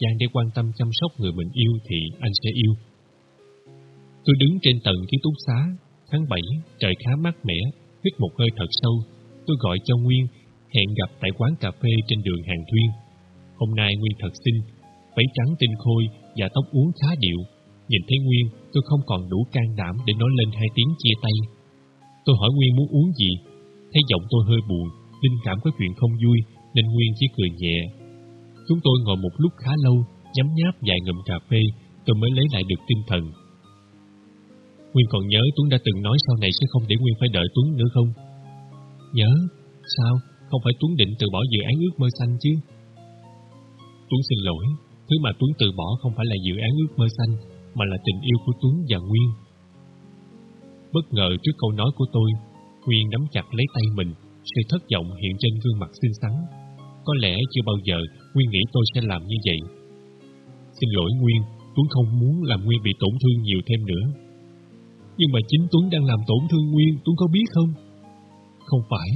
gian để quan tâm chăm sóc người mình yêu thì anh sẽ yêu. Tôi đứng trên tầng ký túc xá, tháng 7, trời khá mát mẻ, hít một hơi thật sâu. Tôi gọi cho Nguyên, hẹn gặp tại quán cà phê trên đường Hàng Thuyên. Hôm nay Nguyên thật xinh, váy trắng tinh khôi và tóc uống khá điệu. Nhìn thấy Nguyên, tôi không còn đủ can đảm để nói lên hai tiếng chia tay. Tôi hỏi Nguyên muốn uống gì, thấy giọng tôi hơi buồn, linh cảm có chuyện không vui, nên Nguyên chỉ cười nhẹ. Chúng tôi ngồi một lúc khá lâu, nhấm nháp vài ngụm cà phê, tôi mới lấy lại được tinh thần. Nguyên còn nhớ Tuấn đã từng nói sau này sẽ không để Nguyên phải đợi Tuấn nữa không? Nhớ? Sao? Không phải Tuấn định từ bỏ dự án ước mơ xanh chứ? Tuấn xin lỗi, thứ mà Tuấn từ bỏ không phải là dự án ước mơ xanh, mà là tình yêu của Tuấn và Nguyên. Bất ngờ trước câu nói của tôi, Nguyên nắm chặt lấy tay mình, sự thất vọng hiện trên gương mặt xinh xắn. Có lẽ chưa bao giờ Nguyên nghĩ tôi sẽ làm như vậy. Xin lỗi Nguyên, Tuấn không muốn làm Nguyên bị tổn thương nhiều thêm nữa. Nhưng mà chính Tuấn đang làm tổn thương Nguyên, Tuấn có biết không? Không phải,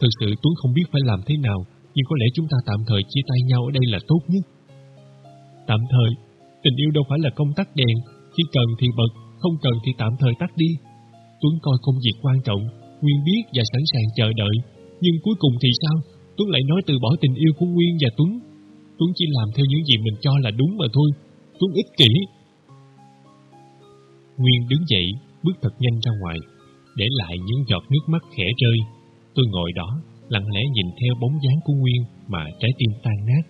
thực sự Tuấn không biết phải làm thế nào, nhưng có lẽ chúng ta tạm thời chia tay nhau ở đây là tốt nhất. Tạm thời, tình yêu đâu phải là công tắc đèn, khi cần thì bật, không cần thì tạm thời tắt đi. Tuấn coi công việc quan trọng, Nguyên biết và sẵn sàng chờ đợi, nhưng cuối cùng thì sao? Tuấn lại nói từ bỏ tình yêu của Nguyên và Tuấn. Tuấn chỉ làm theo những gì mình cho là đúng mà thôi. Tuấn ích kỷ. Nguyên đứng dậy, bước thật nhanh ra ngoài, để lại những giọt nước mắt khẽ rơi. Tôi ngồi đó, lặng lẽ nhìn theo bóng dáng của Nguyên mà trái tim tan nát.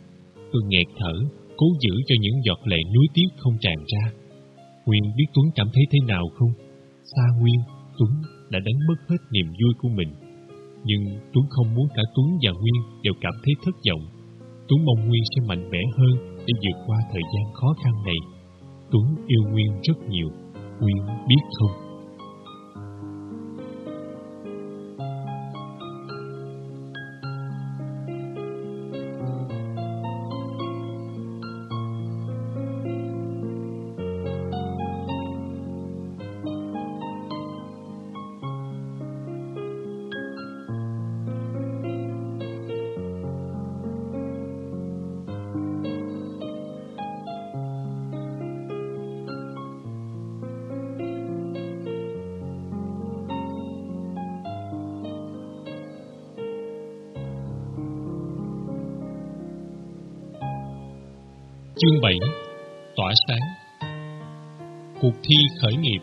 Tôi nghẹt thở, cố giữ cho những giọt lệ nuối tiếc không tràn ra. Nguyên biết Tuấn cảm thấy thế nào không? Xa Nguyên, Tuấn đã đánh mất hết niềm vui của mình. Nhưng Tuấn không muốn cả Tuấn và Nguyên đều cảm thấy thất vọng. Tuấn mong Nguyên sẽ mạnh mẽ hơn để vượt qua thời gian khó khăn này. Tuấn yêu Nguyên rất nhiều, Nguyên biết không? Chương 7 Tỏa sáng Cuộc thi khởi nghiệp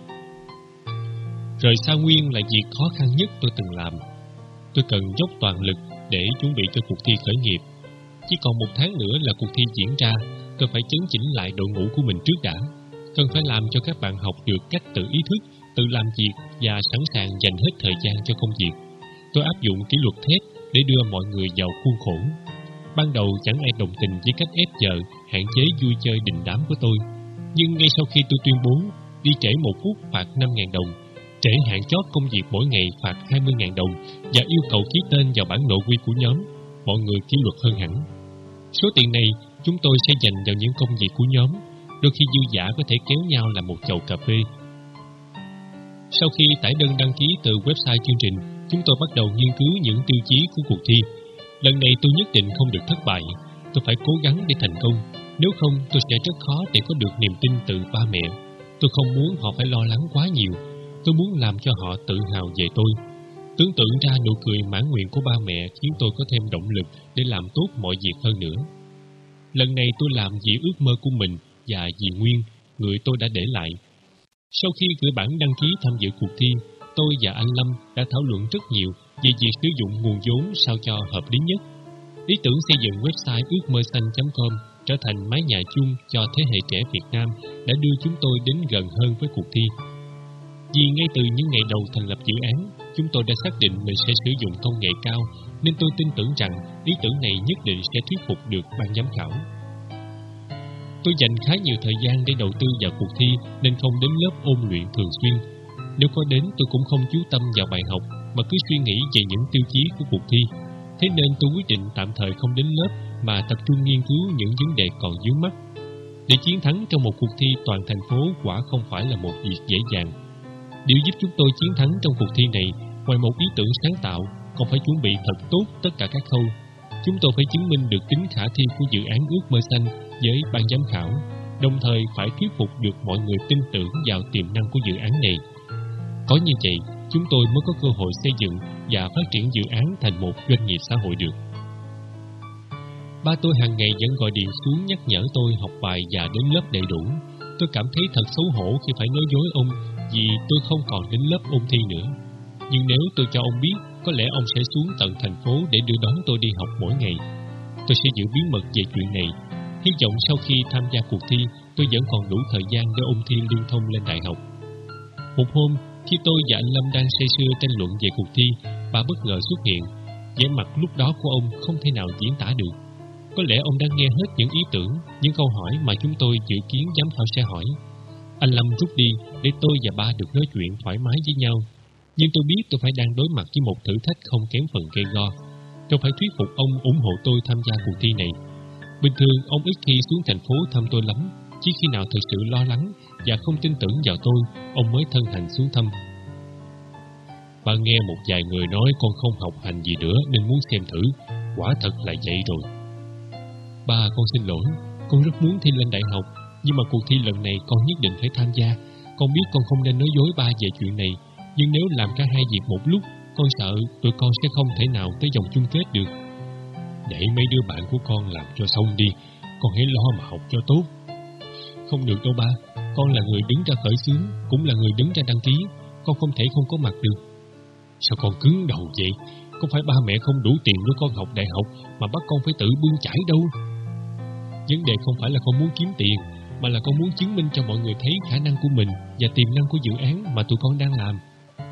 Rời xa Nguyên là việc khó khăn nhất tôi từng làm. Tôi cần dốc toàn lực để chuẩn bị cho cuộc thi khởi nghiệp. Chỉ còn một tháng nữa là cuộc thi diễn ra, tôi phải chấn chỉnh lại đội ngũ của mình trước đã. Cần phải làm cho các bạn học được cách tự ý thức, tự làm việc và sẵn sàng dành hết thời gian cho công việc. Tôi áp dụng kỷ luật thép để đưa mọi người vào khuôn khổ. Ban đầu chẳng ai đồng tình với cách ép giờ, hạn chế vui chơi đình đám của tôi. Nhưng ngay sau khi tôi tuyên bố đi trễ một phút phạt 5.000 đồng, trễ hạn chót công việc mỗi ngày phạt 20.000 đồng và yêu cầu ký tên vào bản nội quy của nhóm, mọi người kỷ luật hơn hẳn. Số tiền này chúng tôi sẽ dành vào những công việc của nhóm, đôi khi dư giả có thể kéo nhau làm một chầu cà phê. Sau khi tải đơn đăng ký từ website chương trình, chúng tôi bắt đầu nghiên cứu những tiêu chí của cuộc thi Lần này tôi nhất định không được thất bại Tôi phải cố gắng để thành công nếu không tôi sẽ rất khó để có được niềm tin từ ba mẹ. Tôi không muốn họ phải lo lắng quá nhiều. Tôi muốn làm cho họ tự hào về tôi. Tưởng tượng ra nụ cười mãn nguyện của ba mẹ Khiến tôi có thêm động lực để làm tốt mọi việc hơn nữa. Lần này tôi làm vì ước mơ của mình Và vì Nguyên, người tôi đã để lại. Sau khi gửi bản đăng ký tham dự cuộc thi Tôi và anh Lâm đã thảo luận rất nhiều về việc sử dụng nguồn vốn sao cho hợp lý nhất. Ý tưởng xây dựng website ước mơ xanh.com trở thành mái nhà chung cho thế hệ trẻ Việt Nam đã đưa chúng tôi đến gần hơn với cuộc thi. Vì ngay từ những ngày đầu thành lập dự án, chúng tôi đã xác định mình sẽ sử dụng công nghệ cao, nên tôi tin tưởng rằng ý tưởng này nhất định sẽ thuyết phục được ban giám khảo. Tôi dành khá nhiều thời gian để đầu tư vào cuộc thi nên không đến lớp ôn luyện thường xuyên. Nếu có đến tôi cũng không chú tâm vào bài học mà cứ suy nghĩ về những tiêu chí của cuộc thi. Thế nên tôi quyết định tạm thời không đến lớp mà tập trung nghiên cứu những vấn đề còn dưới mắt. Để chiến thắng trong một cuộc thi toàn thành phố quả không phải là một việc dễ dàng. Điều giúp chúng tôi chiến thắng trong cuộc thi này, ngoài một ý tưởng sáng tạo, còn phải chuẩn bị thật tốt tất cả các khâu. Chúng tôi phải chứng minh được tính khả thi của dự án ước mơ xanh với ban giám khảo, đồng thời phải thuyết phục được mọi người tin tưởng vào tiềm năng của dự án này. Có như vậy, chúng tôi mới có cơ hội xây dựng và phát triển dự án thành một doanh nghiệp xã hội được. Ba tôi hàng ngày vẫn gọi điện xuống nhắc nhở tôi học bài và đến lớp đầy đủ. Tôi cảm thấy thật xấu hổ khi phải nói dối ông vì tôi không còn đến lớp ôn thi nữa. Nhưng nếu tôi cho ông biết, có lẽ ông sẽ xuống tận thành phố để đưa đón tôi đi học mỗi ngày. Tôi sẽ giữ bí mật về chuyện này. Hy vọng sau khi tham gia cuộc thi, tôi vẫn còn đủ thời gian để ôn thi liên thông lên đại học. Một hôm, khi tôi và anh Lâm đang say sưa tranh luận về cuộc thi, bà bất ngờ xuất hiện. vẻ mặt lúc đó của ông không thể nào diễn tả được. Có lẽ ông đang nghe hết những ý tưởng, những câu hỏi mà chúng tôi dự kiến giám khảo sẽ hỏi. Anh Lâm rút đi để tôi và ba được nói chuyện thoải mái với nhau. Nhưng tôi biết tôi phải đang đối mặt với một thử thách không kém phần gây go. Tôi phải thuyết phục ông ủng hộ tôi tham gia cuộc thi này. Bình thường ông ít khi xuống thành phố thăm tôi lắm, chỉ khi nào thực sự lo lắng và không tin tưởng vào tôi, ông mới thân hành xuống thăm. Ba nghe một vài người nói con không học hành gì nữa nên muốn xem thử. Quả thật là vậy rồi. Ba, con xin lỗi. Con rất muốn thi lên đại học, nhưng mà cuộc thi lần này con nhất định phải tham gia. Con biết con không nên nói dối ba về chuyện này, nhưng nếu làm cả hai việc một lúc, con sợ tụi con sẽ không thể nào tới vòng chung kết được. Để mấy đứa bạn của con làm cho xong đi, con hãy lo mà học cho tốt. Không được đâu ba, con là người đứng ra khởi xướng, cũng là người đứng ra đăng ký, con không thể không có mặt được. Sao con cứng đầu vậy? Không phải ba mẹ không đủ tiền nuôi con học đại học mà bắt con phải tự bươn chải đâu. Vấn đề không phải là con muốn kiếm tiền, mà là con muốn chứng minh cho mọi người thấy khả năng của mình và tiềm năng của dự án mà tụi con đang làm.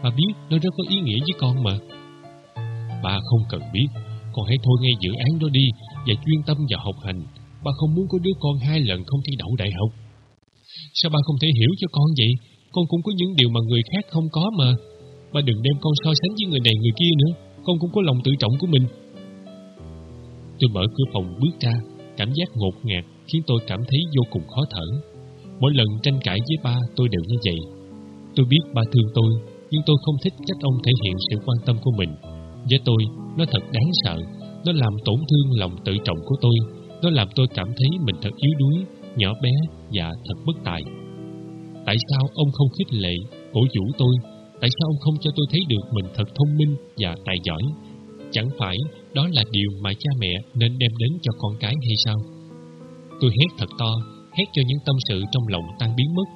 Bà biết nó rất có ý nghĩa với con mà. Bà không cần biết, con hãy thôi ngay dự án đó đi và chuyên tâm vào học hành. Bà không muốn có đứa con hai lần không thi đậu đại học. Sao ba không thể hiểu cho con vậy? Con cũng có những điều mà người khác không có mà. Ba đừng đem con so sánh với người này người kia nữa. Con cũng có lòng tự trọng của mình. Tôi mở cửa phòng bước ra, cảm giác ngột ngạt khiến tôi cảm thấy vô cùng khó thở. Mỗi lần tranh cãi với ba tôi đều như vậy. Tôi biết ba thương tôi, nhưng tôi không thích cách ông thể hiện sự quan tâm của mình. Với tôi, nó thật đáng sợ. Nó làm tổn thương lòng tự trọng của tôi. Nó làm tôi cảm thấy mình thật yếu đuối, nhỏ bé và thật bất tài. Tại sao ông không khích lệ, cổ vũ tôi? Tại sao ông không cho tôi thấy được mình thật thông minh và tài giỏi? Chẳng phải đó là điều mà cha mẹ nên đem đến cho con cái hay sao? Tôi hét thật to, hét cho những tâm sự trong lòng tan biến mất.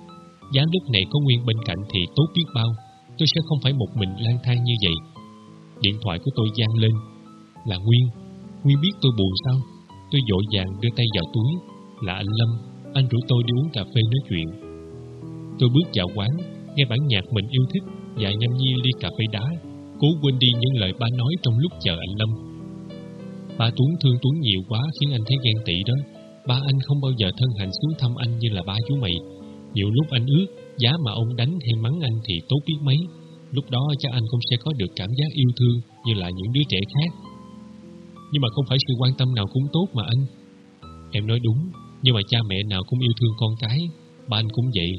Giá lúc này có Nguyên bên cạnh thì tốt biết bao. Tôi sẽ không phải một mình lang thang như vậy. Điện thoại của tôi gian lên. Là Nguyên. Nguyên biết tôi buồn sao? Tôi dội vàng đưa tay vào túi. Là anh Lâm. Anh rủ tôi đi uống cà phê nói chuyện. Tôi bước vào quán, nghe bản nhạc mình yêu thích và nhâm nhi ly cà phê đá, cố quên đi những lời ba nói trong lúc chờ anh Lâm. Ba Tuấn thương Tuấn nhiều quá khiến anh thấy ghen tị đó. Ba anh không bao giờ thân hành xuống thăm anh như là ba chú mày. Nhiều lúc anh ước, giá mà ông đánh hay mắng anh thì tốt biết mấy. Lúc đó chắc anh cũng sẽ có được cảm giác yêu thương như là những đứa trẻ khác. Nhưng mà không phải sự quan tâm nào cũng tốt mà anh. Em nói đúng, nhưng mà cha mẹ nào cũng yêu thương con cái. Ba anh cũng vậy,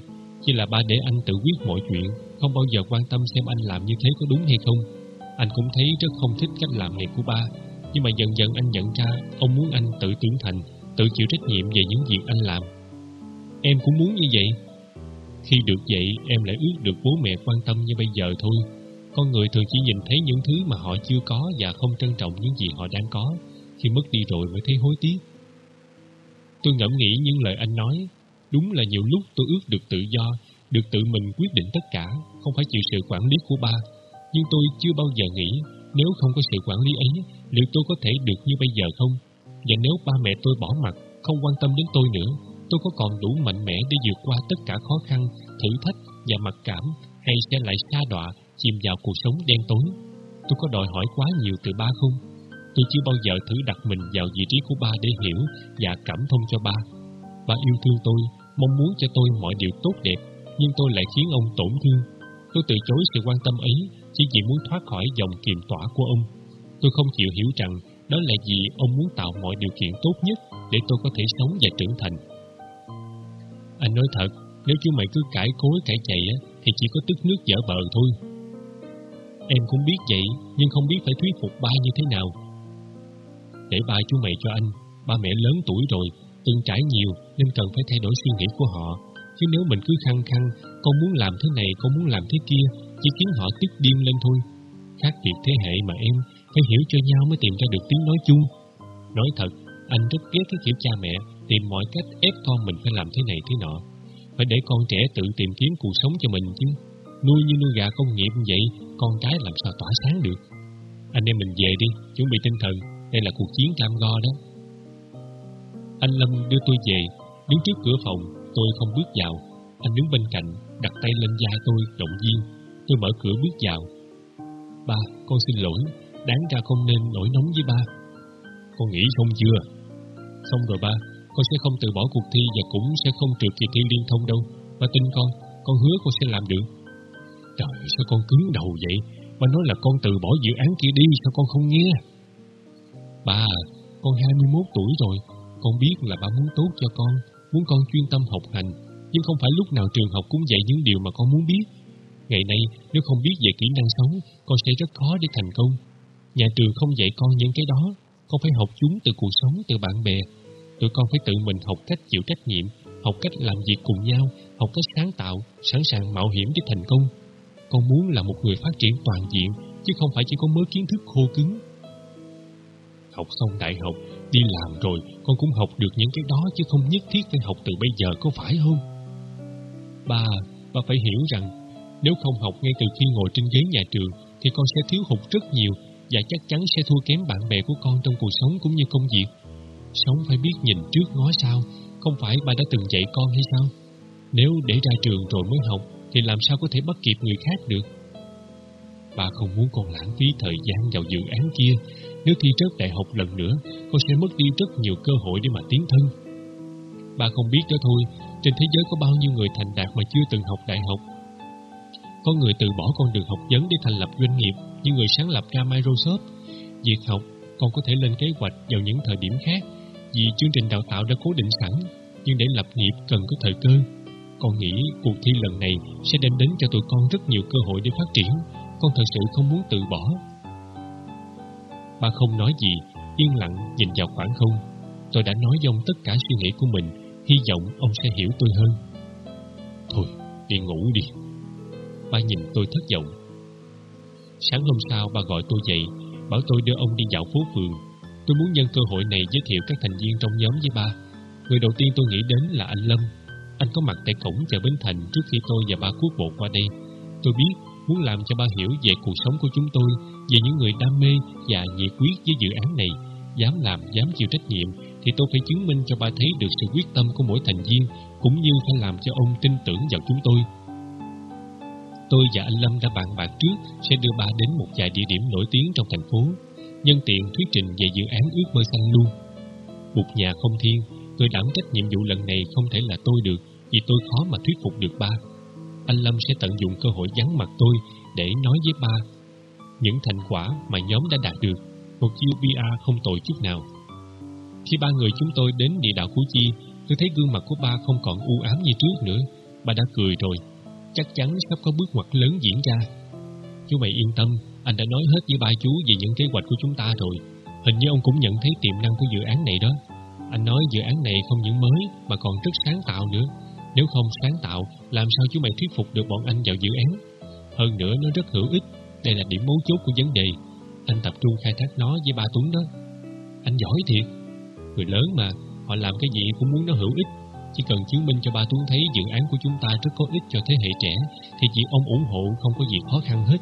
chỉ là ba để anh tự quyết mọi chuyện, không bao giờ quan tâm xem anh làm như thế có đúng hay không. Anh cũng thấy rất không thích cách làm này của ba, nhưng mà dần dần anh nhận ra ông muốn anh tự trưởng thành, tự chịu trách nhiệm về những việc anh làm. Em cũng muốn như vậy. Khi được vậy, em lại ước được bố mẹ quan tâm như bây giờ thôi. Con người thường chỉ nhìn thấy những thứ mà họ chưa có và không trân trọng những gì họ đang có. Khi mất đi rồi mới thấy hối tiếc. Tôi ngẫm nghĩ những lời anh nói. Đúng là nhiều lúc tôi ước được tự do, được tự mình quyết định tất cả, không phải chịu sự quản lý của ba. Nhưng tôi chưa bao giờ nghĩ nếu không có sự quản lý ấy, liệu tôi có thể được như bây giờ không? Và nếu ba mẹ tôi bỏ mặt, không quan tâm đến tôi nữa, tôi có còn đủ mạnh mẽ để vượt qua tất cả khó khăn, thử thách và mặc cảm, hay sẽ lại xa đọa, chìm vào cuộc sống đen tối? Tôi có đòi hỏi quá nhiều từ ba không? Tôi chưa bao giờ thử đặt mình vào vị trí của ba để hiểu và cảm thông cho ba. Ba yêu thương tôi, mong muốn cho tôi mọi điều tốt đẹp, nhưng tôi lại khiến ông tổn thương. Tôi từ chối sự quan tâm ấy chỉ vì muốn thoát khỏi dòng kiềm tỏa của ông. Tôi không chịu hiểu rằng đó là vì ông muốn tạo mọi điều kiện tốt nhất để tôi có thể sống và trưởng thành. Anh nói thật, nếu chú mày cứ cãi cối cãi chạy á, thì chỉ có tức nước dở bờ thôi. Em cũng biết vậy, nhưng không biết phải thuyết phục ba như thế nào. Để ba chú mày cho anh, ba mẹ lớn tuổi rồi, từng trải nhiều nên cần phải thay đổi suy nghĩ của họ. Chứ nếu mình cứ khăng khăng, con muốn làm thế này, con muốn làm thế kia, chỉ khiến họ tức điên lên thôi. Khác biệt thế hệ mà em, phải hiểu cho nhau mới tìm ra được tiếng nói chung. Nói thật, anh rất ghét cái kiểu cha mẹ tìm mọi cách ép con mình phải làm thế này thế nọ. Phải để con trẻ tự tìm kiếm cuộc sống cho mình chứ. Nuôi như nuôi gà công nghiệp vậy, con cái làm sao tỏa sáng được. Anh em mình về đi, chuẩn bị tinh thần, đây là cuộc chiến cam go đó. Anh Lâm đưa tôi về, đứng trước cửa phòng, tôi không bước vào. Anh đứng bên cạnh, đặt tay lên vai tôi, động viên. Tôi mở cửa bước vào. Ba, con xin lỗi, đáng ra không nên nổi nóng với ba. Con nghĩ xong chưa? Xong rồi ba, con sẽ không từ bỏ cuộc thi và cũng sẽ không trượt kỳ thi liên thông đâu. Ba tin con, con hứa con sẽ làm được. Trời, sao con cứng đầu vậy? Ba nói là con từ bỏ dự án kia đi, sao con không nghe? Ba, con 21 tuổi rồi, con biết là ba muốn tốt cho con, muốn con chuyên tâm học hành, nhưng không phải lúc nào trường học cũng dạy những điều mà con muốn biết. Ngày nay, nếu không biết về kỹ năng sống, con sẽ rất khó để thành công. Nhà trường không dạy con những cái đó, con phải học chúng từ cuộc sống, từ bạn bè. Tụi con phải tự mình học cách chịu trách nhiệm, học cách làm việc cùng nhau, học cách sáng tạo, sẵn sàng mạo hiểm để thành công. Con muốn là một người phát triển toàn diện, chứ không phải chỉ có mớ kiến thức khô cứng. Học xong đại học, đi làm rồi, con cũng học được những cái đó chứ không nhất thiết phải học từ bây giờ, có phải không? Ba, ba phải hiểu rằng, nếu không học ngay từ khi ngồi trên ghế nhà trường, thì con sẽ thiếu hụt rất nhiều và chắc chắn sẽ thua kém bạn bè của con trong cuộc sống cũng như công việc. Sống phải biết nhìn trước ngó sau, không phải ba đã từng dạy con hay sao? Nếu để ra trường rồi mới học, thì làm sao có thể bắt kịp người khác được? Ba không muốn con lãng phí thời gian vào dự án kia. Nếu thi rớt đại học lần nữa, con sẽ mất đi rất nhiều cơ hội để mà tiến thân. Ba không biết đó thôi, trên thế giới có bao nhiêu người thành đạt mà chưa từng học đại học. Có người từ bỏ con đường học vấn để thành lập doanh nghiệp, như người sáng lập ra Microsoft. Việc học, con có thể lên kế hoạch vào những thời điểm khác, vì chương trình đào tạo đã cố định sẵn, nhưng để lập nghiệp cần có thời cơ. Con nghĩ cuộc thi lần này sẽ đem đến cho tụi con rất nhiều cơ hội để phát triển. Con thật sự không muốn từ bỏ. Ba không nói gì, yên lặng nhìn vào khoảng không. Tôi đã nói dông tất cả suy nghĩ của mình, hy vọng ông sẽ hiểu tôi hơn. Thôi, đi ngủ đi. Ba nhìn tôi thất vọng. Sáng hôm sau bà gọi tôi dậy, bảo tôi đưa ông đi dạo phố phường. Tôi muốn nhân cơ hội này giới thiệu các thành viên trong nhóm với ba. Người đầu tiên tôi nghĩ đến là anh Lâm. Anh có mặt tại cổng chợ Bến Thành trước khi tôi và ba quốc bộ qua đây. Tôi biết muốn làm cho ba hiểu về cuộc sống của chúng tôi, về những người đam mê và nhiệt quyết với dự án này, dám làm, dám chịu trách nhiệm, thì tôi phải chứng minh cho ba thấy được sự quyết tâm của mỗi thành viên, cũng như phải làm cho ông tin tưởng vào chúng tôi. Tôi và anh Lâm đã bàn bạc trước sẽ đưa ba đến một vài địa điểm nổi tiếng trong thành phố, nhân tiện thuyết trình về dự án ước mơ xanh luôn. Một nhà không thiên, tôi đảm trách nhiệm vụ lần này không thể là tôi được, vì tôi khó mà thuyết phục được ba. Anh Lâm sẽ tận dụng cơ hội vắng mặt tôi để nói với ba những thành quả mà nhóm đã đạt được, một chiêu PR không tồi chút nào. Khi ba người chúng tôi đến địa đạo Củ Chi, tôi thấy gương mặt của ba không còn u ám như trước nữa. Ba đã cười rồi, chắc chắn sắp có bước ngoặt lớn diễn ra. Chú mày yên tâm, anh đã nói hết với ba chú về những kế hoạch của chúng ta rồi. Hình như ông cũng nhận thấy tiềm năng của dự án này đó. Anh nói dự án này không những mới mà còn rất sáng tạo nữa. Nếu không sáng tạo, làm sao chú mày thuyết phục được bọn anh vào dự án? Hơn nữa nó rất hữu ích, đây là điểm mấu chốt của vấn đề. Anh tập trung khai thác nó với ba Tuấn đó. Anh giỏi thiệt. Người lớn mà, họ làm cái gì cũng muốn nó hữu ích. Chỉ cần chứng minh cho ba Tuấn thấy dự án của chúng ta rất có ích cho thế hệ trẻ, thì chỉ ông ủng hộ không có gì khó khăn hết.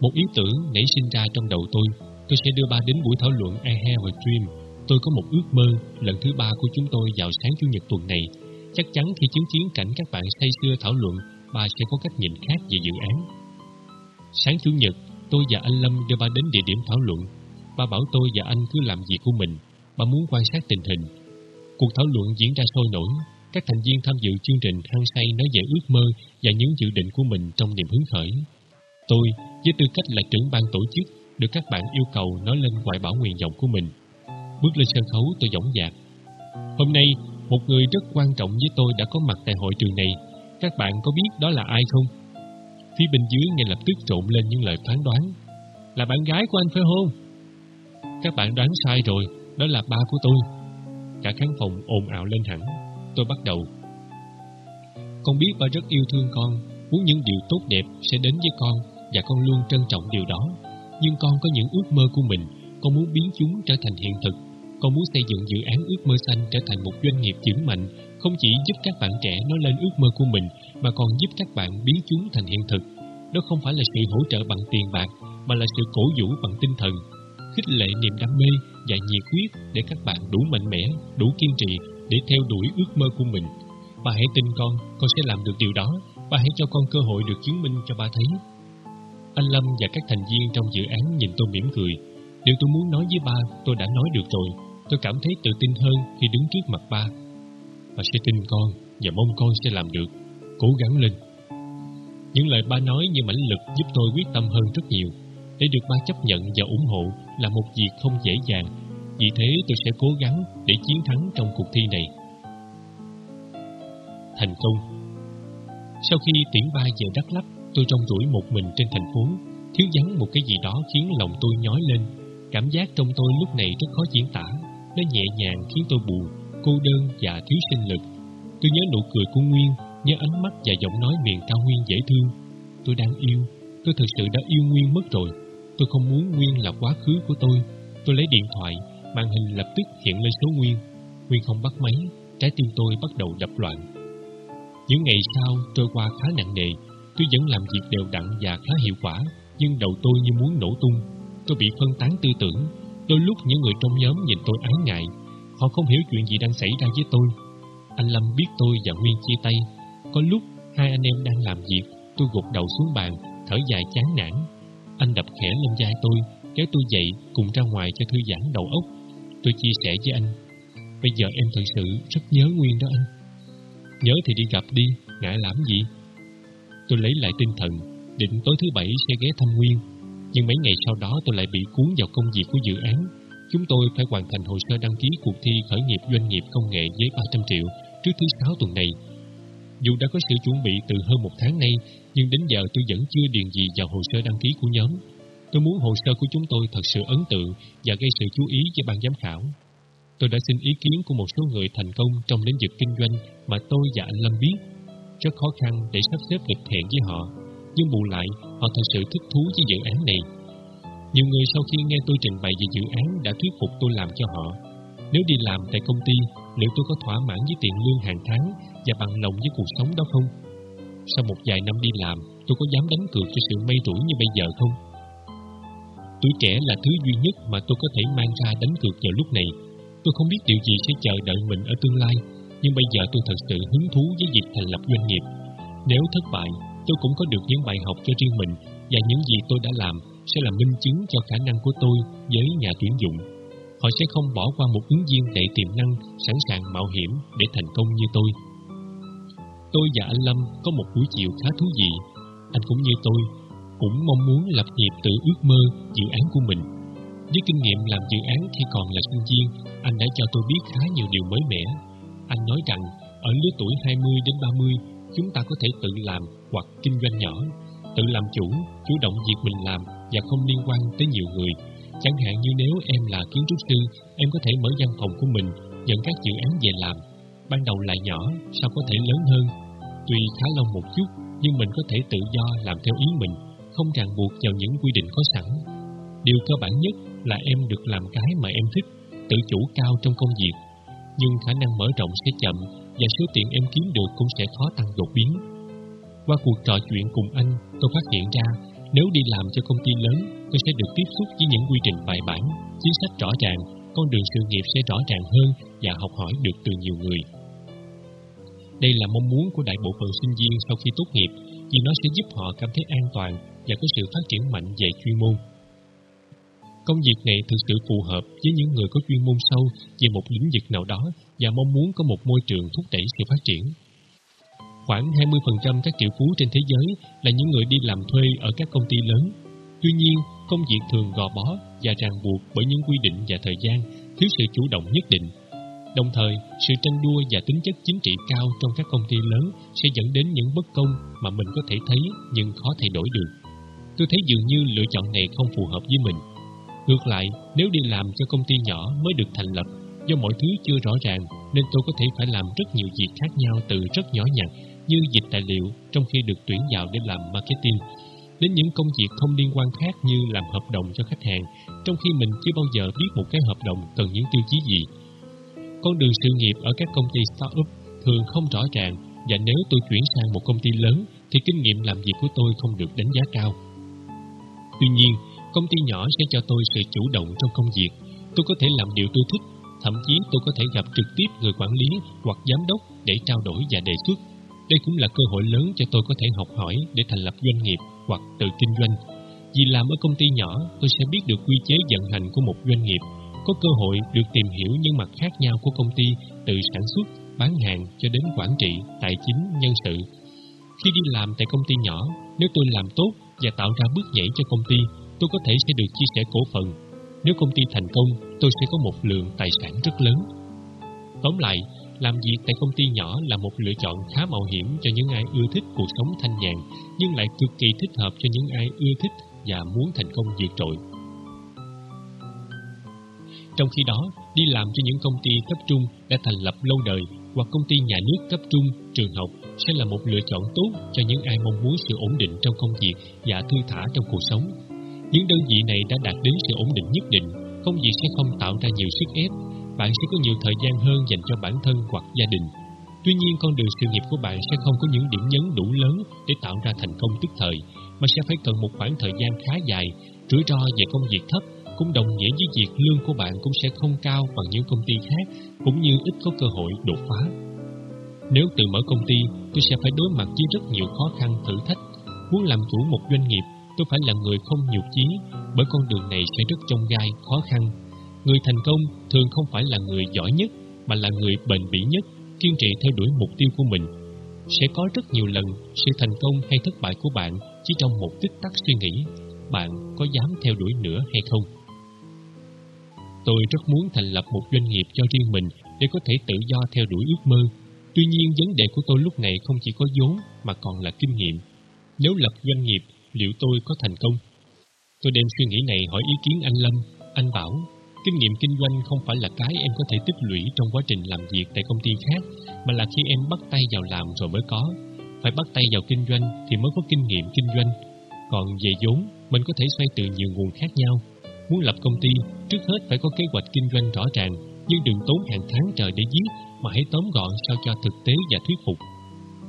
Một ý tưởng nảy sinh ra trong đầu tôi, tôi sẽ đưa ba đến buổi thảo luận I have a dream. Tôi có một ước mơ lần thứ ba của chúng tôi vào sáng Chủ nhật tuần này. Chắc chắn khi chứng kiến cảnh các bạn say sưa thảo luận, ba sẽ có cách nhìn khác về dự án. Sáng Chủ nhật, tôi và anh Lâm đưa ba đến địa điểm thảo luận. Ba bảo tôi và anh cứ làm việc của mình. Ba muốn quan sát tình hình. Cuộc thảo luận diễn ra sôi nổi. Các thành viên tham dự chương trình hăng say nói về ước mơ và những dự định của mình trong niềm hứng khởi. Tôi, với tư cách là trưởng ban tổ chức, được các bạn yêu cầu nói lên ngoại bảo nguyện vọng của mình. Bước lên sân khấu tôi dõng dạc. Hôm nay, một người rất quan trọng với tôi đã có mặt tại hội trường này. Các bạn có biết đó là ai không? Phía bên dưới ngay lập tức trộn lên những lời phán đoán. Là bạn gái của anh phải không? Các bạn đoán sai rồi, đó là ba của tôi. Cả khán phòng ồn ào lên hẳn. Tôi bắt đầu. Con biết ba rất yêu thương con, muốn những điều tốt đẹp sẽ đến với con và con luôn trân trọng điều đó. Nhưng con có những ước mơ của mình, con muốn biến chúng trở thành hiện thực. Con muốn xây dựng dự án ước mơ xanh trở thành một doanh nghiệp vững mạnh, không chỉ giúp các bạn trẻ nói lên ước mơ của mình, mà còn giúp các bạn biến chúng thành hiện thực. Đó không phải là sự hỗ trợ bằng tiền bạc, mà là sự cổ vũ bằng tinh thần, khích lệ niềm đam mê và nhiệt huyết để các bạn đủ mạnh mẽ, đủ kiên trì để theo đuổi ước mơ của mình. Ba hãy tin con, con sẽ làm được điều đó. Ba hãy cho con cơ hội được chứng minh cho ba thấy. Anh Lâm và các thành viên trong dự án nhìn tôi mỉm cười. Điều tôi muốn nói với ba, tôi đã nói được rồi. Tôi cảm thấy tự tin hơn khi đứng trước mặt ba. Ba sẽ tin con và mong con sẽ làm được. Cố gắng lên. Những lời ba nói như mãnh lực giúp tôi quyết tâm hơn rất nhiều. Để được ba chấp nhận và ủng hộ là một việc không dễ dàng. Vì thế tôi sẽ cố gắng để chiến thắng trong cuộc thi này. Thành công Sau khi tiễn ba về Đắk Lắk, tôi trong rủi một mình trên thành phố, thiếu vắng một cái gì đó khiến lòng tôi nhói lên. Cảm giác trong tôi lúc này rất khó diễn tả, nó nhẹ nhàng khiến tôi buồn, cô đơn và thiếu sinh lực. Tôi nhớ nụ cười của Nguyên, nhớ ánh mắt và giọng nói miền cao nguyên dễ thương. Tôi đang yêu, tôi thực sự đã yêu Nguyên mất rồi. Tôi không muốn Nguyên là quá khứ của tôi. Tôi lấy điện thoại, màn hình lập tức hiện lên số Nguyên. Nguyên không bắt máy, trái tim tôi bắt đầu đập loạn. Những ngày sau trôi qua khá nặng nề, tôi vẫn làm việc đều đặn và khá hiệu quả, nhưng đầu tôi như muốn nổ tung. Tôi bị phân tán tư tưởng, đôi lúc những người trong nhóm nhìn tôi ái ngại, họ không hiểu chuyện gì đang xảy ra với tôi. Anh Lâm biết tôi và Nguyên chia tay, có lúc hai anh em đang làm việc, tôi gục đầu xuống bàn, thở dài chán nản. Anh đập khẽ lên vai tôi, kéo tôi dậy cùng ra ngoài cho thư giãn đầu óc. Tôi chia sẻ với anh, bây giờ em thật sự rất nhớ Nguyên đó anh. Nhớ thì đi gặp đi, ngại làm gì? Tôi lấy lại tinh thần, định tối thứ bảy sẽ ghé thăm Nguyên. Nhưng mấy ngày sau đó tôi lại bị cuốn vào công việc của dự án. Chúng tôi phải hoàn thành hồ sơ đăng ký cuộc thi khởi nghiệp doanh nghiệp công nghệ với 300 triệu trước thứ sáu tuần này. Dù đã có sự chuẩn bị từ hơn một tháng nay, nhưng đến giờ tôi vẫn chưa điền gì vào hồ sơ đăng ký của nhóm. Tôi muốn hồ sơ của chúng tôi thật sự ấn tượng và gây sự chú ý với ban giám khảo. Tôi đã xin ý kiến của một số người thành công trong lĩnh vực kinh doanh mà tôi và anh Lâm biết. Rất khó khăn để sắp xếp lịch hẹn với họ, nhưng bù lại họ thật sự thích thú với dự án này. Nhiều người sau khi nghe tôi trình bày về dự án đã thuyết phục tôi làm cho họ. Nếu đi làm tại công ty, liệu tôi có thỏa mãn với tiền lương hàng tháng và bằng lòng với cuộc sống đó không? Sau một vài năm đi làm, tôi có dám đánh cược cho sự mây rủi như bây giờ không? Tuổi trẻ là thứ duy nhất mà tôi có thể mang ra đánh cược vào lúc này. Tôi không biết điều gì sẽ chờ đợi mình ở tương lai, nhưng bây giờ tôi thật sự hứng thú với việc thành lập doanh nghiệp. Nếu thất bại, tôi cũng có được những bài học cho riêng mình và những gì tôi đã làm sẽ là minh chứng cho khả năng của tôi với nhà tuyển dụng. Họ sẽ không bỏ qua một ứng viên đầy tiềm năng, sẵn sàng mạo hiểm để thành công như tôi. Tôi và anh Lâm có một buổi chiều khá thú vị. Anh cũng như tôi, cũng mong muốn lập nghiệp tự ước mơ, dự án của mình. Với kinh nghiệm làm dự án khi còn là sinh viên, anh đã cho tôi biết khá nhiều điều mới mẻ. Anh nói rằng, ở lứa tuổi 20 đến 30, chúng ta có thể tự làm hoặc kinh doanh nhỏ, tự làm chủ, chủ động việc mình làm và không liên quan tới nhiều người. Chẳng hạn như nếu em là kiến trúc sư, em có thể mở văn phòng của mình, nhận các dự án về làm. Ban đầu lại nhỏ, sau có thể lớn hơn. Tuy khá lâu một chút, nhưng mình có thể tự do làm theo ý mình, không ràng buộc vào những quy định có sẵn. Điều cơ bản nhất là em được làm cái mà em thích, tự chủ cao trong công việc. Nhưng khả năng mở rộng sẽ chậm và số tiền em kiếm được cũng sẽ khó tăng đột biến. Qua cuộc trò chuyện cùng anh, tôi phát hiện ra nếu đi làm cho công ty lớn, tôi sẽ được tiếp xúc với những quy trình bài bản, chính sách rõ ràng, con đường sự nghiệp sẽ rõ ràng hơn và học hỏi được từ nhiều người. Đây là mong muốn của đại bộ phận sinh viên sau khi tốt nghiệp vì nó sẽ giúp họ cảm thấy an toàn và có sự phát triển mạnh về chuyên môn. Công việc này thực sự phù hợp với những người có chuyên môn sâu về một lĩnh vực nào đó và mong muốn có một môi trường thúc đẩy sự phát triển. Khoảng 20% các triệu phú trên thế giới là những người đi làm thuê ở các công ty lớn. Tuy nhiên, công việc thường gò bó và ràng buộc bởi những quy định và thời gian, thiếu sự chủ động nhất định. Đồng thời, sự tranh đua và tính chất chính trị cao trong các công ty lớn sẽ dẫn đến những bất công mà mình có thể thấy nhưng khó thay đổi được. Tôi thấy dường như lựa chọn này không phù hợp với mình. Ngược lại, nếu đi làm cho công ty nhỏ mới được thành lập, Do mọi thứ chưa rõ ràng nên tôi có thể phải làm rất nhiều việc khác nhau từ rất nhỏ nhặt như dịch tài liệu trong khi được tuyển vào để làm marketing đến những công việc không liên quan khác như làm hợp đồng cho khách hàng trong khi mình chưa bao giờ biết một cái hợp đồng cần những tiêu chí gì. Con đường sự nghiệp ở các công ty startup thường không rõ ràng và nếu tôi chuyển sang một công ty lớn thì kinh nghiệm làm việc của tôi không được đánh giá cao. Tuy nhiên, công ty nhỏ sẽ cho tôi sự chủ động trong công việc. Tôi có thể làm điều tôi thích, thậm chí tôi có thể gặp trực tiếp người quản lý hoặc giám đốc để trao đổi và đề xuất. Đây cũng là cơ hội lớn cho tôi có thể học hỏi để thành lập doanh nghiệp hoặc tự kinh doanh. Vì làm ở công ty nhỏ, tôi sẽ biết được quy chế vận hành của một doanh nghiệp, có cơ hội được tìm hiểu những mặt khác nhau của công ty từ sản xuất, bán hàng cho đến quản trị, tài chính, nhân sự. Khi đi làm tại công ty nhỏ, nếu tôi làm tốt và tạo ra bước nhảy cho công ty, tôi có thể sẽ được chia sẻ cổ phần. Nếu công ty thành công, tôi sẽ có một lượng tài sản rất lớn. Tóm lại, làm việc tại công ty nhỏ là một lựa chọn khá mạo hiểm cho những ai ưa thích cuộc sống thanh nhàn, nhưng lại cực kỳ thích hợp cho những ai ưa thích và muốn thành công vượt trội. Trong khi đó, đi làm cho những công ty cấp trung đã thành lập lâu đời hoặc công ty nhà nước cấp trung, trường học sẽ là một lựa chọn tốt cho những ai mong muốn sự ổn định trong công việc và thư thả trong cuộc sống. Những đơn vị này đã đạt đến sự ổn định nhất định, công việc sẽ không tạo ra nhiều sức ép bạn sẽ có nhiều thời gian hơn dành cho bản thân hoặc gia đình. Tuy nhiên, con đường sự nghiệp của bạn sẽ không có những điểm nhấn đủ lớn để tạo ra thành công tức thời, mà sẽ phải cần một khoảng thời gian khá dài, rủi ro về công việc thấp, cũng đồng nghĩa với việc lương của bạn cũng sẽ không cao bằng những công ty khác, cũng như ít có cơ hội đột phá. Nếu tự mở công ty, tôi sẽ phải đối mặt với rất nhiều khó khăn thử thách. Muốn làm chủ một doanh nghiệp, tôi phải là người không nhục chí, bởi con đường này sẽ rất trông gai, khó khăn Người thành công thường không phải là người giỏi nhất mà là người bền bỉ nhất, kiên trì theo đuổi mục tiêu của mình. Sẽ có rất nhiều lần sự thành công hay thất bại của bạn chỉ trong một tích tắc suy nghĩ, bạn có dám theo đuổi nữa hay không? Tôi rất muốn thành lập một doanh nghiệp cho riêng mình để có thể tự do theo đuổi ước mơ. Tuy nhiên vấn đề của tôi lúc này không chỉ có vốn mà còn là kinh nghiệm. Nếu lập doanh nghiệp, liệu tôi có thành công? Tôi đem suy nghĩ này hỏi ý kiến anh Lâm, anh Bảo Kinh nghiệm kinh doanh không phải là cái em có thể tích lũy trong quá trình làm việc tại công ty khác, mà là khi em bắt tay vào làm rồi mới có. Phải bắt tay vào kinh doanh thì mới có kinh nghiệm kinh doanh. Còn về vốn, mình có thể xoay từ nhiều nguồn khác nhau. Muốn lập công ty, trước hết phải có kế hoạch kinh doanh rõ ràng, nhưng đừng tốn hàng tháng trời để viết, mà hãy tóm gọn sao cho thực tế và thuyết phục.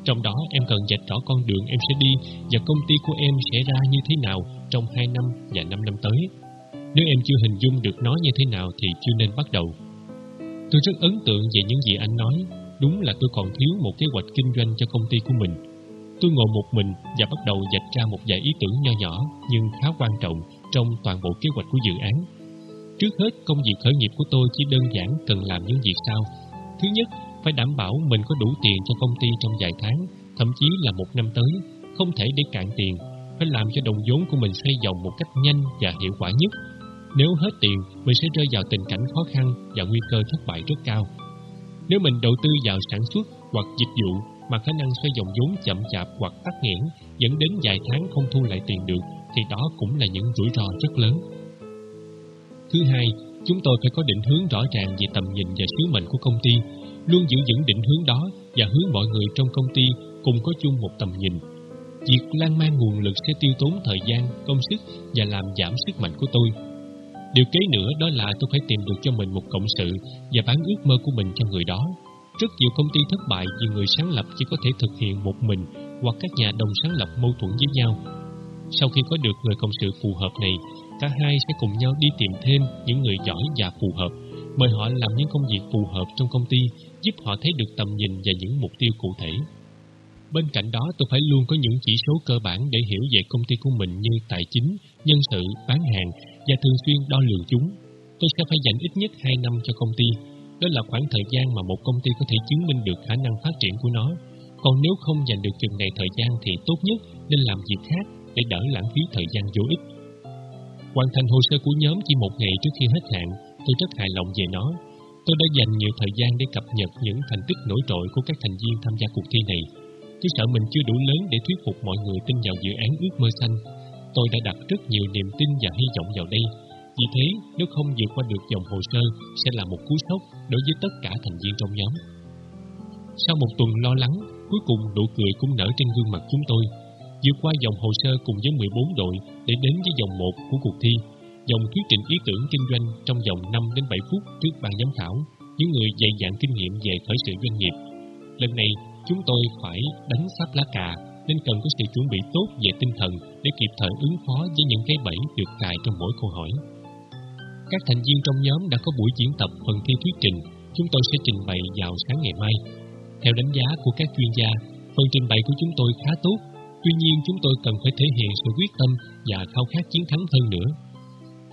Trong đó em cần dạch rõ con đường em sẽ đi và công ty của em sẽ ra như thế nào trong 2 năm và 5 năm tới. Nếu em chưa hình dung được nó như thế nào thì chưa nên bắt đầu. Tôi rất ấn tượng về những gì anh nói. Đúng là tôi còn thiếu một kế hoạch kinh doanh cho công ty của mình. Tôi ngồi một mình và bắt đầu dạch ra một vài ý tưởng nho nhỏ nhưng khá quan trọng trong toàn bộ kế hoạch của dự án. Trước hết, công việc khởi nghiệp của tôi chỉ đơn giản cần làm những việc sau. Thứ nhất, phải đảm bảo mình có đủ tiền cho công ty trong vài tháng, thậm chí là một năm tới, không thể để cạn tiền, phải làm cho đồng vốn của mình xoay vòng một cách nhanh và hiệu quả nhất nếu hết tiền, mình sẽ rơi vào tình cảnh khó khăn và nguy cơ thất bại rất cao. Nếu mình đầu tư vào sản xuất hoặc dịch vụ mà khả năng xoay dòng vốn chậm chạp hoặc tắc nghẽn dẫn đến vài tháng không thu lại tiền được thì đó cũng là những rủi ro rất lớn. Thứ hai, chúng tôi phải có định hướng rõ ràng về tầm nhìn và sứ mệnh của công ty, luôn giữ vững định hướng đó và hướng mọi người trong công ty cùng có chung một tầm nhìn. Việc lan man nguồn lực sẽ tiêu tốn thời gian, công sức và làm giảm sức mạnh của tôi Điều kế nữa đó là tôi phải tìm được cho mình một cộng sự và bán ước mơ của mình cho người đó. Rất nhiều công ty thất bại vì người sáng lập chỉ có thể thực hiện một mình hoặc các nhà đồng sáng lập mâu thuẫn với nhau. Sau khi có được người cộng sự phù hợp này, cả hai sẽ cùng nhau đi tìm thêm những người giỏi và phù hợp, mời họ làm những công việc phù hợp trong công ty, giúp họ thấy được tầm nhìn và những mục tiêu cụ thể. Bên cạnh đó, tôi phải luôn có những chỉ số cơ bản để hiểu về công ty của mình như tài chính, nhân sự, bán hàng và thường xuyên đo lường chúng. Tôi sẽ phải dành ít nhất 2 năm cho công ty. Đó là khoảng thời gian mà một công ty có thể chứng minh được khả năng phát triển của nó. Còn nếu không dành được chừng này thời gian thì tốt nhất nên làm việc khác để đỡ lãng phí thời gian vô ích. Hoàn thành hồ sơ của nhóm chỉ một ngày trước khi hết hạn, tôi rất hài lòng về nó. Tôi đã dành nhiều thời gian để cập nhật những thành tích nổi trội của các thành viên tham gia cuộc thi này. Tôi sợ mình chưa đủ lớn để thuyết phục mọi người tin vào dự án ước mơ xanh Tôi đã đặt rất nhiều niềm tin và hy vọng vào đây Vì thế, nếu không vượt qua được dòng hồ sơ sẽ là một cú sốc đối với tất cả thành viên trong nhóm. Sau một tuần lo lắng, cuối cùng nụ cười cũng nở trên gương mặt chúng tôi. Vượt qua dòng hồ sơ cùng với 14 đội để đến với dòng 1 của cuộc thi, dòng thuyết trình ý tưởng kinh doanh trong vòng 5 đến 7 phút trước ban giám khảo, những người dày dặn kinh nghiệm về khởi sự doanh nghiệp. Lần này, chúng tôi phải đánh sắp lá cà nên cần có sự chuẩn bị tốt về tinh thần để kịp thời ứng phó với những cái bẫy được cài trong mỗi câu hỏi. Các thành viên trong nhóm đã có buổi diễn tập phần thi thuyết trình, chúng tôi sẽ trình bày vào sáng ngày mai. Theo đánh giá của các chuyên gia, phần trình bày của chúng tôi khá tốt, tuy nhiên chúng tôi cần phải thể hiện sự quyết tâm và khao khát chiến thắng hơn nữa.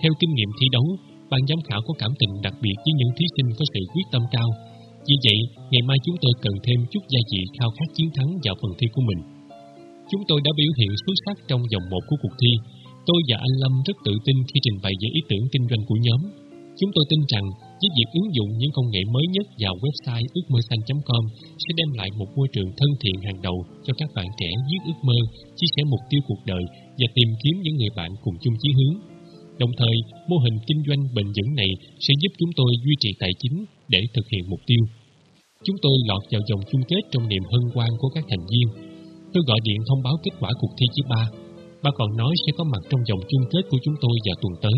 Theo kinh nghiệm thi đấu, ban giám khảo có cảm tình đặc biệt với những thí sinh có sự quyết tâm cao. Vì vậy, ngày mai chúng tôi cần thêm chút gia vị khao khát chiến thắng vào phần thi của mình. Chúng tôi đã biểu hiện xuất sắc trong vòng một của cuộc thi. Tôi và anh Lâm rất tự tin khi trình bày về ý tưởng kinh doanh của nhóm. Chúng tôi tin rằng với việc ứng dụng những công nghệ mới nhất vào website ước mơ xanh.com sẽ đem lại một môi trường thân thiện hàng đầu cho các bạn trẻ viết ước mơ, chia sẻ mục tiêu cuộc đời và tìm kiếm những người bạn cùng chung chí hướng. Đồng thời, mô hình kinh doanh bền vững này sẽ giúp chúng tôi duy trì tài chính để thực hiện mục tiêu. Chúng tôi lọt vào dòng chung kết trong niềm hân hoan của các thành viên. Tôi gọi điện thông báo kết quả cuộc thi thứ ba. bà còn nói sẽ có mặt trong dòng chung kết của chúng tôi vào tuần tới.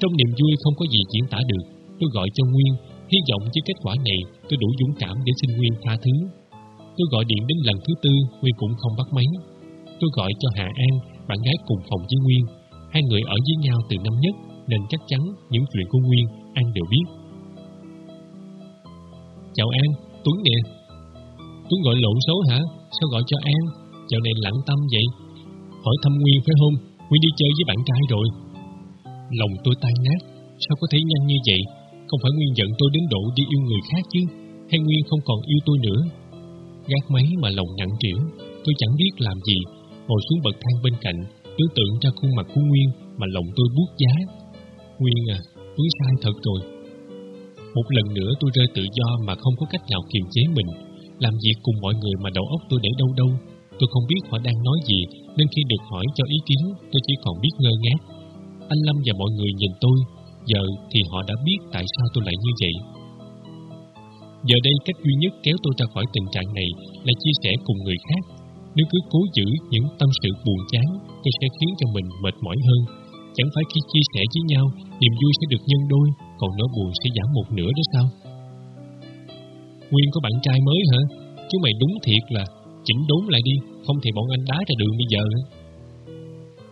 Trong niềm vui không có gì diễn tả được, tôi gọi cho Nguyên, hy vọng với kết quả này tôi đủ dũng cảm để xin Nguyên tha thứ. Tôi gọi điện đến lần thứ tư, Nguyên cũng không bắt máy. Tôi gọi cho Hà An, bạn gái cùng phòng với Nguyên. Hai người ở với nhau từ năm nhất, nên chắc chắn những chuyện của Nguyên An đều biết. Chào An, Tuấn nè. Tuấn gọi lộn số hả? Sao gọi cho An? Dạo này lặng tâm vậy. Hỏi thăm Nguyên phải không? Nguyên đi chơi với bạn trai rồi. Lòng tôi tan nát, sao có thể nhanh như vậy? Không phải Nguyên giận tôi đến độ đi yêu người khác chứ? Hay Nguyên không còn yêu tôi nữa? Gác máy mà lòng nặng trĩu, tôi chẳng biết làm gì. Ngồi xuống bậc thang bên cạnh, tưởng tượng ra khuôn mặt của Nguyên mà lòng tôi buốt giá. Nguyên à, tôi sai thật rồi. Một lần nữa tôi rơi tự do mà không có cách nào kiềm chế mình. Làm việc cùng mọi người mà đầu óc tôi để đâu đâu. Tôi không biết họ đang nói gì, nên khi được hỏi cho ý kiến, tôi chỉ còn biết ngơ ngác. Anh Lâm và mọi người nhìn tôi, giờ thì họ đã biết tại sao tôi lại như vậy. Giờ đây cách duy nhất kéo tôi ra khỏi tình trạng này là chia sẻ cùng người khác. Nếu cứ cố giữ những tâm sự buồn chán, tôi sẽ khiến cho mình mệt mỏi hơn. Chẳng phải khi chia sẻ với nhau, niềm vui sẽ được nhân đôi, còn nỗi buồn sẽ giảm một nửa đó sao? Nguyên có bạn trai mới hả? Chú mày đúng thiệt là chỉnh đốn lại đi, không thì bọn anh đá ra đường bây giờ.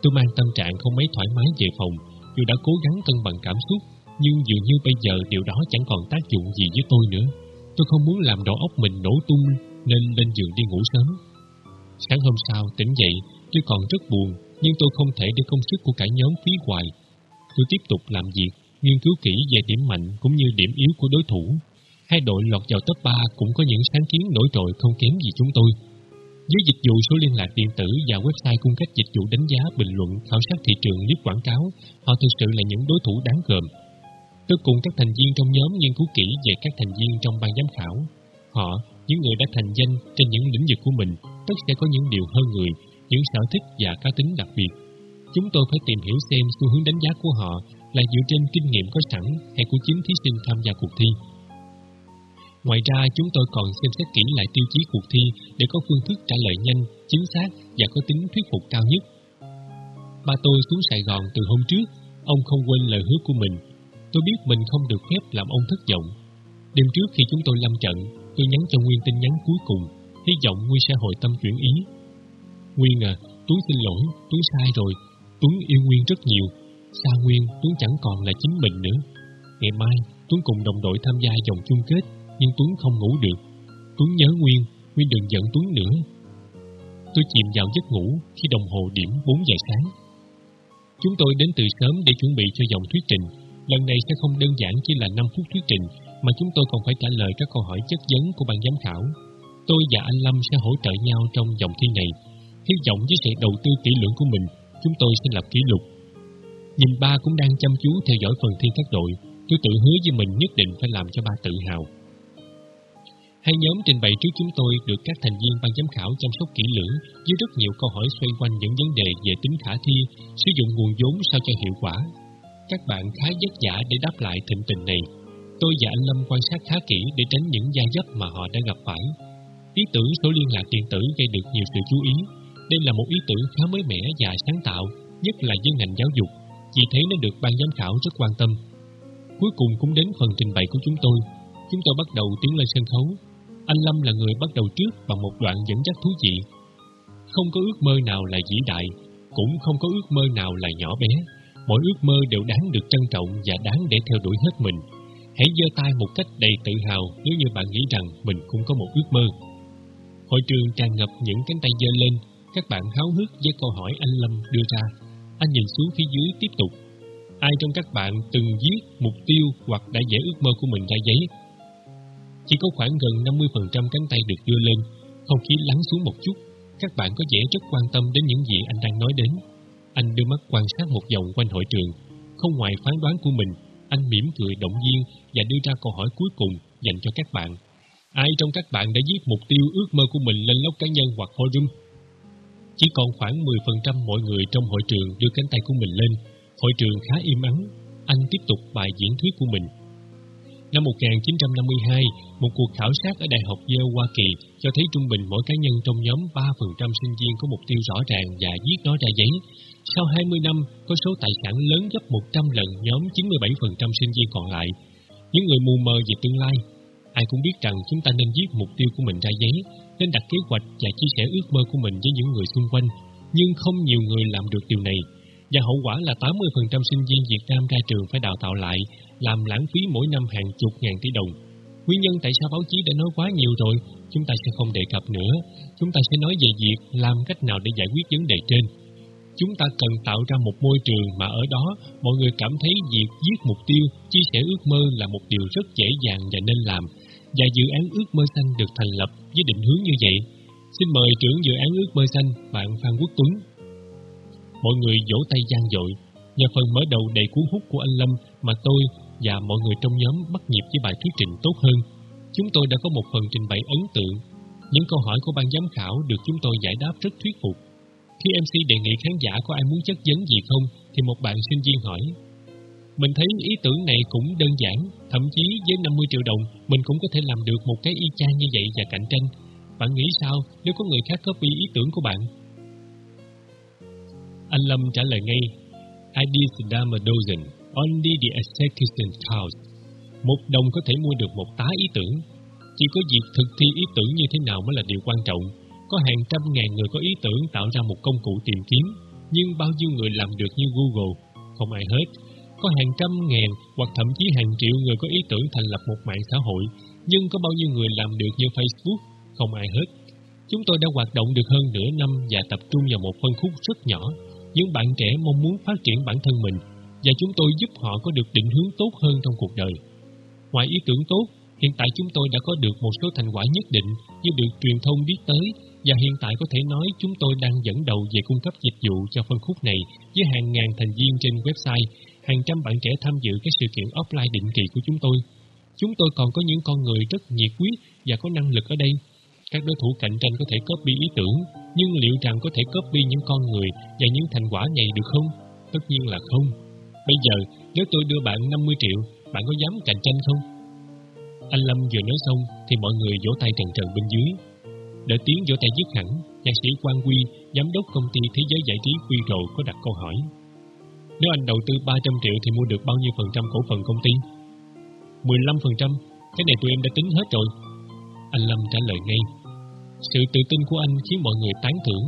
Tôi mang tâm trạng không mấy thoải mái về phòng, dù đã cố gắng cân bằng cảm xúc, nhưng dường như bây giờ điều đó chẳng còn tác dụng gì với tôi nữa. Tôi không muốn làm đầu óc mình nổ tung, nên lên giường đi ngủ sớm. Sáng hôm sau tỉnh dậy, tôi còn rất buồn, nhưng tôi không thể để công sức của cả nhóm phí hoài. Tôi tiếp tục làm việc, nghiên cứu kỹ về điểm mạnh cũng như điểm yếu của đối thủ. Hai đội lọt vào top 3 cũng có những sáng kiến nổi trội không kém gì chúng tôi. Với dịch vụ số liên lạc điện tử và website cung cấp dịch vụ đánh giá, bình luận, khảo sát thị trường, giúp quảng cáo, họ thực sự là những đối thủ đáng gờm. Tôi cùng các thành viên trong nhóm nghiên cứu kỹ về các thành viên trong ban giám khảo. Họ, những người đã thành danh trên những lĩnh vực của mình, tất sẽ có những điều hơn người, những sở thích và cá tính đặc biệt. Chúng tôi phải tìm hiểu xem xu hướng đánh giá của họ là dựa trên kinh nghiệm có sẵn hay của chính thí sinh tham gia cuộc thi. Ngoài ra, chúng tôi còn xem xét kỹ lại tiêu chí cuộc thi để có phương thức trả lời nhanh, chính xác và có tính thuyết phục cao nhất. Ba tôi xuống Sài Gòn từ hôm trước, ông không quên lời hứa của mình. Tôi biết mình không được phép làm ông thất vọng. Đêm trước khi chúng tôi lâm trận, tôi nhắn cho Nguyên tin nhắn cuối cùng, hy vọng Nguyên sẽ hồi tâm chuyển ý. Nguyên à, Tuấn xin lỗi, Tuấn sai rồi. Tuấn yêu Nguyên rất nhiều. Xa Nguyên, Tuấn chẳng còn là chính mình nữa. Ngày mai, Tuấn cùng đồng đội tham gia vòng chung kết nhưng Tuấn không ngủ được. Tuấn nhớ Nguyên, Nguyên đừng giận Tuấn nữa. Tôi chìm vào giấc ngủ khi đồng hồ điểm 4 giờ sáng. Chúng tôi đến từ sớm để chuẩn bị cho dòng thuyết trình. Lần này sẽ không đơn giản chỉ là 5 phút thuyết trình, mà chúng tôi còn phải trả lời các câu hỏi chất vấn của ban giám khảo. Tôi và anh Lâm sẽ hỗ trợ nhau trong dòng thi này. Hy vọng với sự đầu tư kỹ lưỡng của mình, chúng tôi sẽ lập kỷ lục. Nhìn ba cũng đang chăm chú theo dõi phần thi các đội, tôi tự hứa với mình nhất định phải làm cho ba tự hào. Hai nhóm trình bày trước chúng tôi được các thành viên ban giám khảo chăm sóc kỹ lưỡng với rất nhiều câu hỏi xoay quanh những vấn đề về tính khả thi, sử dụng nguồn vốn sao cho hiệu quả. các bạn khá vất vả để đáp lại thịnh tình này. Tôi và anh Lâm quan sát khá kỹ để tránh những gia dấp mà họ đã gặp phải. Ý tưởng số liên lạc điện tử gây được nhiều sự chú ý. Đây là một ý tưởng khá mới mẻ và sáng tạo, nhất là với ngành giáo dục. Vì thế nó được ban giám khảo rất quan tâm. Cuối cùng cũng đến phần trình bày của chúng tôi. Chúng tôi bắt đầu tiến lên sân khấu. Anh Lâm là người bắt đầu trước bằng một đoạn dẫn dắt thú vị. Không có ước mơ nào là vĩ đại, cũng không có ước mơ nào là nhỏ bé. Mỗi ước mơ đều đáng được trân trọng và đáng để theo đuổi hết mình. Hãy giơ tay một cách đầy tự hào nếu như bạn nghĩ rằng mình cũng có một ước mơ. Hội trường tràn ngập những cánh tay giơ lên, các bạn háo hức với câu hỏi anh Lâm đưa ra. Anh nhìn xuống phía dưới tiếp tục. Ai trong các bạn từng viết mục tiêu hoặc đã vẽ ước mơ của mình ra giấy? Chỉ có khoảng gần 50% cánh tay được đưa lên, không khí lắng xuống một chút. Các bạn có vẻ rất quan tâm đến những gì anh đang nói đến. Anh đưa mắt quan sát một vòng quanh hội trường. Không ngoài phán đoán của mình, anh mỉm cười động viên và đưa ra câu hỏi cuối cùng dành cho các bạn. Ai trong các bạn đã viết mục tiêu ước mơ của mình lên lốc cá nhân hoặc forum? Chỉ còn khoảng 10% mọi người trong hội trường đưa cánh tay của mình lên. Hội trường khá im ắng. Anh tiếp tục bài diễn thuyết của mình. Năm 1952, một cuộc khảo sát ở Đại học Yale, Hoa Kỳ cho thấy trung bình mỗi cá nhân trong nhóm 3% sinh viên có mục tiêu rõ ràng và viết nó ra giấy. Sau 20 năm, có số tài sản lớn gấp 100 lần nhóm 97% sinh viên còn lại. Những người mù mờ về tương lai, ai cũng biết rằng chúng ta nên viết mục tiêu của mình ra giấy, nên đặt kế hoạch và chia sẻ ước mơ của mình với những người xung quanh. Nhưng không nhiều người làm được điều này, và hậu quả là 80% sinh viên Việt Nam ra trường phải đào tạo lại, làm lãng phí mỗi năm hàng chục ngàn tỷ đồng. Nguyên nhân tại sao báo chí đã nói quá nhiều rồi, chúng ta sẽ không đề cập nữa. Chúng ta sẽ nói về việc làm cách nào để giải quyết vấn đề trên. Chúng ta cần tạo ra một môi trường mà ở đó mọi người cảm thấy việc viết mục tiêu, chia sẻ ước mơ là một điều rất dễ dàng và nên làm. Và dự án ước mơ xanh được thành lập với định hướng như vậy. Xin mời trưởng dự án ước mơ xanh, bạn Phan Quốc Tuấn. Mọi người vỗ tay gian dội. Nhờ phần mở đầu đầy cuốn hút của anh Lâm mà tôi và mọi người trong nhóm bắt nhịp với bài thuyết trình tốt hơn. Chúng tôi đã có một phần trình bày ấn tượng. Những câu hỏi của ban giám khảo được chúng tôi giải đáp rất thuyết phục. Khi MC đề nghị khán giả có ai muốn chất vấn gì không, thì một bạn sinh viên hỏi. Mình thấy ý tưởng này cũng đơn giản, thậm chí với 50 triệu đồng, mình cũng có thể làm được một cái y chang như vậy và cạnh tranh. Bạn nghĩ sao nếu có người khác copy ý tưởng của bạn? Anh Lâm trả lời ngay, Ideas dime a dozen, only the execution counts. Một đồng có thể mua được một tá ý tưởng. Chỉ có việc thực thi ý tưởng như thế nào mới là điều quan trọng. Có hàng trăm ngàn người có ý tưởng tạo ra một công cụ tìm kiếm, nhưng bao nhiêu người làm được như Google? Không ai hết. Có hàng trăm ngàn hoặc thậm chí hàng triệu người có ý tưởng thành lập một mạng xã hội, nhưng có bao nhiêu người làm được như Facebook? Không ai hết. Chúng tôi đã hoạt động được hơn nửa năm và tập trung vào một phân khúc rất nhỏ. Những bạn trẻ mong muốn phát triển bản thân mình và chúng tôi giúp họ có được định hướng tốt hơn trong cuộc đời. Ngoài ý tưởng tốt, hiện tại chúng tôi đã có được một số thành quả nhất định như được truyền thông biết tới và hiện tại có thể nói chúng tôi đang dẫn đầu về cung cấp dịch vụ cho phân khúc này với hàng ngàn thành viên trên website, hàng trăm bạn trẻ tham dự các sự kiện offline định kỳ của chúng tôi. Chúng tôi còn có những con người rất nhiệt huyết và có năng lực ở đây. Các đối thủ cạnh tranh có thể copy ý tưởng, nhưng liệu rằng có thể copy những con người và những thành quả này được không? Tất nhiên là không. Bây giờ, nếu tôi đưa bạn 50 triệu, bạn có dám cạnh tranh không? Anh Lâm vừa nói xong thì mọi người vỗ tay trần trần bên dưới. Đợi tiếng vỗ tay dứt hẳn, nhạc sĩ Quang Quy, giám đốc công ty Thế giới giải trí Quy Rồ có đặt câu hỏi. Nếu anh đầu tư 300 triệu thì mua được bao nhiêu phần trăm cổ phần công ty? 15 phần trăm, cái này tụi em đã tính hết rồi. Anh Lâm trả lời ngay. Sự tự tin của anh khiến mọi người tán thưởng.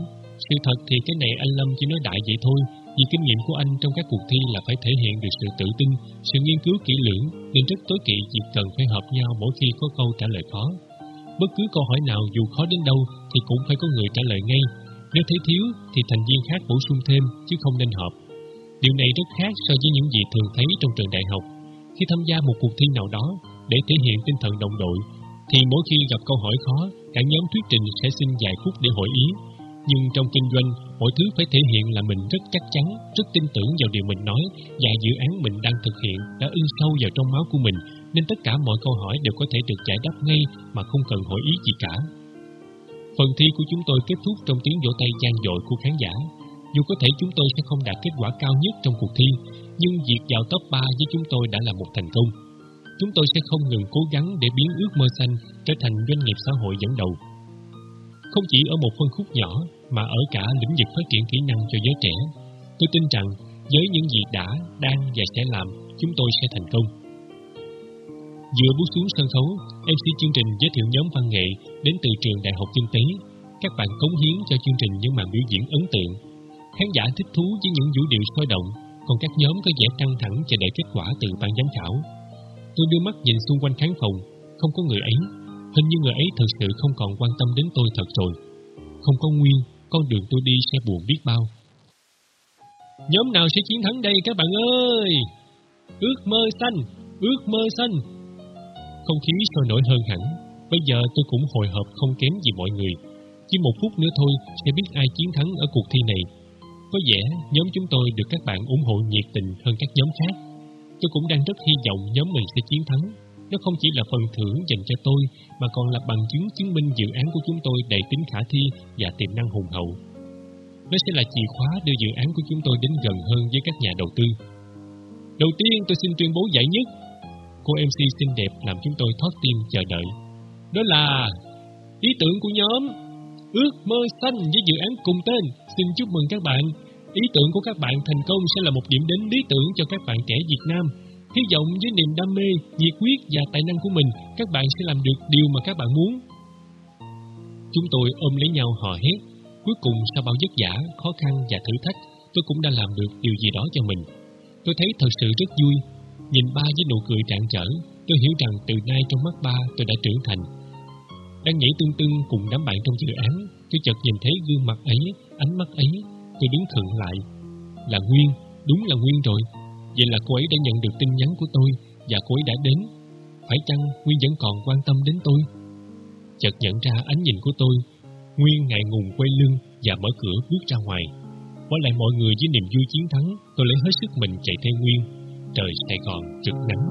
Sự thật thì cái này anh Lâm chỉ nói đại vậy thôi, vì kinh nghiệm của anh trong các cuộc thi là phải thể hiện được sự tự tin, sự nghiên cứu kỹ lưỡng, nên rất tối kỵ việc cần phải hợp nhau mỗi khi có câu trả lời khó. Bất cứ câu hỏi nào dù khó đến đâu thì cũng phải có người trả lời ngay. Nếu thấy thiếu thì thành viên khác bổ sung thêm chứ không nên hợp. Điều này rất khác so với những gì thường thấy trong trường đại học. Khi tham gia một cuộc thi nào đó để thể hiện tinh thần đồng đội thì mỗi khi gặp câu hỏi khó, cả nhóm thuyết trình sẽ xin vài phút để hội ý. Nhưng trong kinh doanh, mọi thứ phải thể hiện là mình rất chắc chắn, rất tin tưởng vào điều mình nói và dự án mình đang thực hiện đã in sâu vào trong máu của mình, nên tất cả mọi câu hỏi đều có thể được giải đáp ngay mà không cần hội ý gì cả. Phần thi của chúng tôi kết thúc trong tiếng vỗ tay gian dội của khán giả. Dù có thể chúng tôi sẽ không đạt kết quả cao nhất trong cuộc thi, nhưng việc vào top 3 với chúng tôi đã là một thành công. Chúng tôi sẽ không ngừng cố gắng để biến ước mơ xanh trở thành doanh nghiệp xã hội dẫn đầu. Không chỉ ở một phân khúc nhỏ, mà ở cả lĩnh vực phát triển kỹ năng cho giới trẻ. Tôi tin rằng với những gì đã, đang và sẽ làm, chúng tôi sẽ thành công. Vừa bước xuống sân khấu, MC chương trình giới thiệu nhóm văn nghệ đến từ trường Đại học Kinh tế. Các bạn cống hiến cho chương trình những màn biểu diễn ấn tượng. Khán giả thích thú với những vũ điệu sôi động, còn các nhóm có vẻ căng thẳng chờ đợi kết quả từ ban giám khảo. Tôi đưa mắt nhìn xung quanh khán phòng, không có người ấy. Hình như người ấy thực sự không còn quan tâm đến tôi thật rồi. Không có Nguyên, con đường tôi đi sẽ buồn biết bao. Nhóm nào sẽ chiến thắng đây các bạn ơi? Ước mơ xanh, ước mơ xanh. Không khí sôi nổi hơn hẳn. Bây giờ tôi cũng hồi hộp không kém gì mọi người. Chỉ một phút nữa thôi sẽ biết ai chiến thắng ở cuộc thi này. Có vẻ nhóm chúng tôi được các bạn ủng hộ nhiệt tình hơn các nhóm khác. Tôi cũng đang rất hy vọng nhóm mình sẽ chiến thắng. Nó không chỉ là phần thưởng dành cho tôi, mà còn là bằng chứng chứng minh dự án của chúng tôi đầy tính khả thi và tiềm năng hùng hậu. Nó sẽ là chìa khóa đưa dự án của chúng tôi đến gần hơn với các nhà đầu tư. Đầu tiên tôi xin tuyên bố giải nhất. Cô MC xinh đẹp làm chúng tôi thoát tim chờ đợi. Đó là ý tưởng của nhóm Ước mơ xanh với dự án cùng tên. Xin chúc mừng các bạn. Ý tưởng của các bạn thành công sẽ là một điểm đến lý tưởng cho các bạn trẻ Việt Nam. Hy vọng với niềm đam mê, nhiệt huyết và tài năng của mình, các bạn sẽ làm được điều mà các bạn muốn. Chúng tôi ôm lấy nhau hò hét. Cuối cùng sau bao vất vả, khó khăn và thử thách, tôi cũng đã làm được điều gì đó cho mình. Tôi thấy thật sự rất vui. Nhìn ba với nụ cười rạng rỡ, tôi hiểu rằng từ nay trong mắt ba tôi đã trưởng thành. Đang nhảy tương tương cùng đám bạn trong dự án, tôi chợt nhìn thấy gương mặt ấy, ánh mắt ấy, tôi đứng khựng lại. Là Nguyên, đúng là Nguyên rồi. Vậy là cô ấy đã nhận được tin nhắn của tôi và cô ấy đã đến. Phải chăng Nguyên vẫn còn quan tâm đến tôi? Chợt nhận ra ánh nhìn của tôi, Nguyên ngại ngùng quay lưng và mở cửa bước ra ngoài. Bỏ lại mọi người với niềm vui chiến thắng, tôi lấy hết sức mình chạy theo Nguyên. Trời Sài Gòn trực nắng.